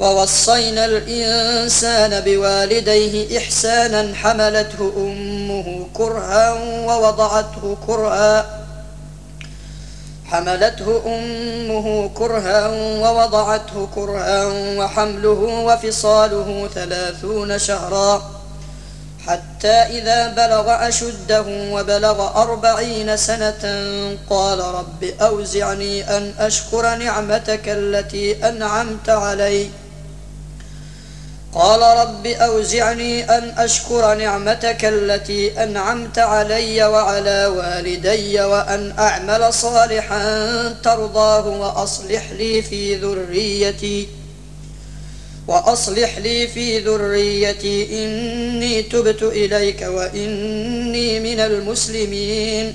ووصينا الإنسان بوالديه إحسانا حملته أمه كرها ووضعته كرها حملته أمه كرها ووضعته كرها وحمله وفصاله ثلاثون شهرا حتى إذا بلغ أشده وبلغ أربعين سنة قال رب أوزعني أن أشكر نعمتك التي أنعمت عليّ. قال رب أوزعني أن أشكر نعمتك التي أنعمت علي وعلى والدي وأن أعمل صالحا ترضاه وأصلح لي في ذريتي وأصلح لي في ذريتي. إني تبت إليك وإني من المسلمين.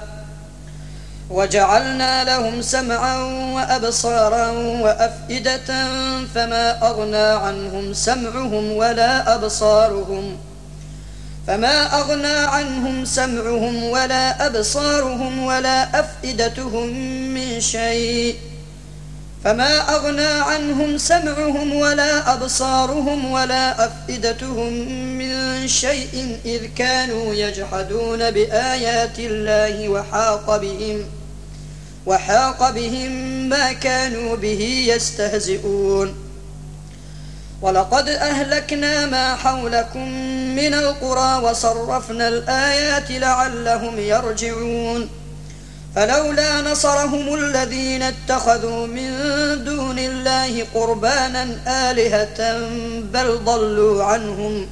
وجعلنا لهم سمعا وأبصارا وأفئدة فما أغنى عنهم سمعهم ولا أبصارهم فما أغنى عنهم سمعهم ولا أبصارهم ولا أفئدتهم من شيء فما أغنى عنهم سمعهم ولا أبصارهم ولا أفئدتهم من شيء إذ كانوا يجحدون بآيات الله وحاق بهم وحاق بهم ما كانوا به يستهزئون. ولقد أهلكنا ما حولكم من القرى وصرفنا الآيات لعلهم يرجعون. فلولا نصرهم الذين اتخذوا من دون الله قربانا آلهة بل ضلوا عنهم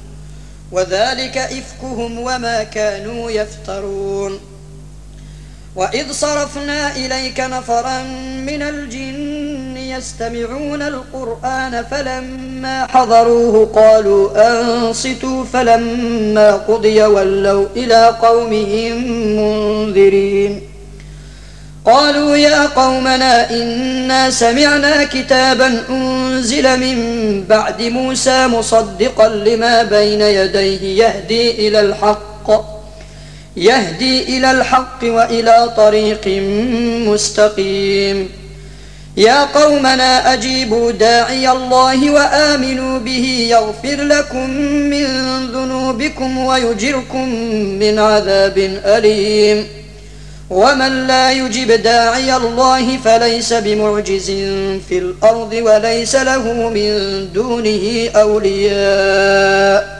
وذلك إفكهم وما كانوا يفترون. وإذ صرفنا إليك نفرا من الجن يستمعون القرآن فلما حضروه قالوا أنصتوا فلما قضي ولوا إلى قومهم منذرين. قالوا يا قومنا إنا سمعنا كتابا أنزل من بعد موسى مصدقا لما بين يديه يهدي إلى الحق. يهدي إلى الحق وإلى طريق مستقيم. يا قومنا أجيبوا داعي الله وآمنوا به يغفر لكم من ذنوبكم ويجركم من عذاب أليم. ومن لا يجب داعي الله فليس بمعجز في الأرض وليس له من دونه أولياء.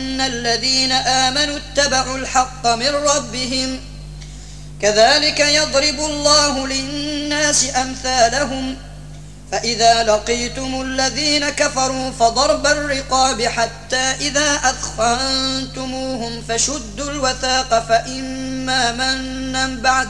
الذين آمنوا اتبعوا الحق من ربهم كذلك يضرب الله للناس أمثالهم فإذا لقيتم الذين كفروا فضرب الرقاب حتى إذا أثخنتموهم فشدوا الوثاق فإما منا بعد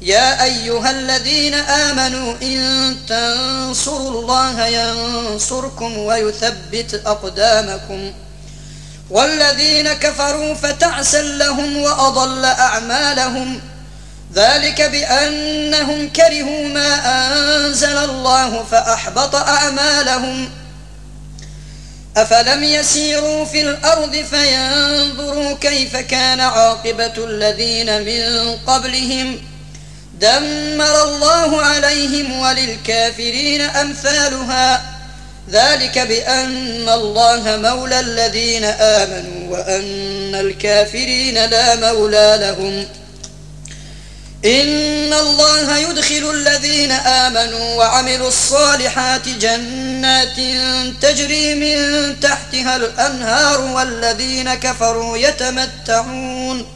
يا أيها الذين آمنوا إن تنصروا الله ينصركم ويثبت أقدامكم والذين كفروا فتعسا لهم وأضل أعمالهم ذلك بأنهم كرهوا ما أنزل الله فأحبط أعمالهم أفلم يسيروا في الأرض فينظروا كيف كان عاقبة الذين من قبلهم ؟ دمر الله عليهم وللكافرين أمثالها. ذلك بأن الله مولى الذين آمنوا وأن الكافرين لا مولى لهم. إن الله يدخل الذين آمنوا وعملوا الصالحات جنات تجري من تحتها الأنهار والذين كفروا يتمتعون.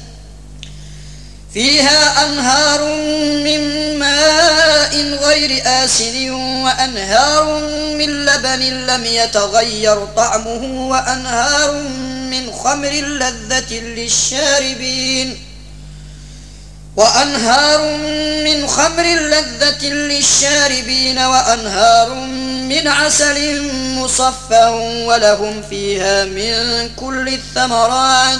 فيها أنهار من ماء غير آسن وأنهار من لبن لم يتغير طعمه وأنهار من خمر لذة للشاربين وأنهار من خمر لذة للشاربين وأنهار من عسل مصفى ولهم فيها من كل الثمرات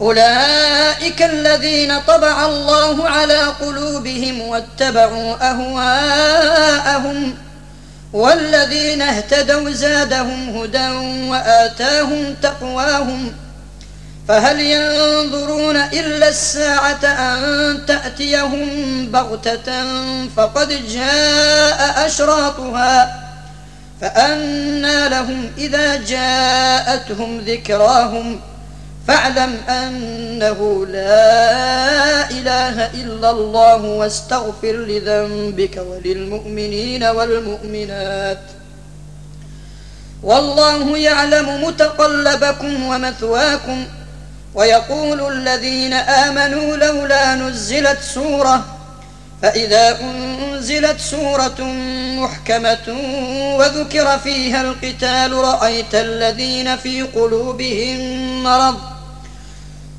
أولئك الذين طبع الله على قلوبهم واتبعوا أهواءهم والذين اهتدوا زادهم هدى وآتاهم تقواهم فهل ينظرون إلا الساعة أن تأتيهم بغتة فقد جاء أشراطها فأنى لهم إذا جاءتهم ذكراهم ۖ فاعلم أنه لا إله إلا الله واستغفر لذنبك وللمؤمنين والمؤمنات. والله يعلم متقلبكم ومثواكم ويقول الذين آمنوا لولا نزلت سورة فإذا أنزلت سورة محكمة وذكر فيها القتال رأيت الذين في قلوبهم مرض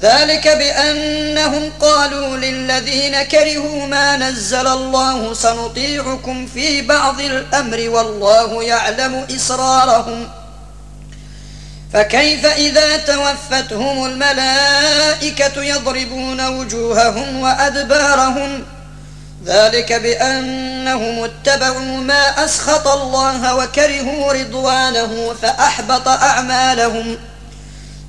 ذلك بأنهم قالوا للذين كرهوا ما نزل الله سنطيعكم في بعض الأمر والله يعلم إسرارهم. فكيف إذا توفتهم الملائكة يضربون وجوههم وأدبارهم؟ ذلك بأنهم اتبعوا ما أسخط الله وكرهوا رضوانه فأحبط أعمالهم ۖ.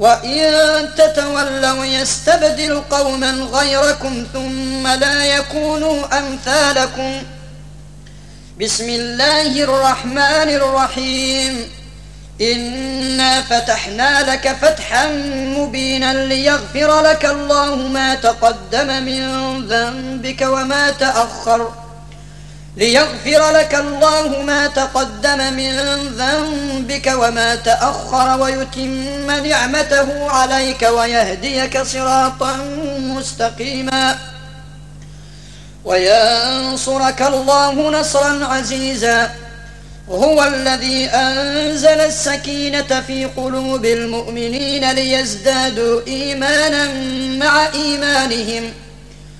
وإن تتولوا يستبدل قوما غيركم ثم لا يكونوا أمثالكم. بسم الله الرحمن الرحيم. إنا فتحنا لك فتحا مبينا ليغفر لك الله ما تقدم من ذنبك وما تأخر. ليغفر لك الله ما تقدم من ذنبك وما تأخر ويتم نعمته عليك ويهديك صراطا مستقيما. وينصرك الله نصرا عزيزا. هو الذي أنزل السكينة في قلوب المؤمنين ليزدادوا إيمانا مع إيمانهم.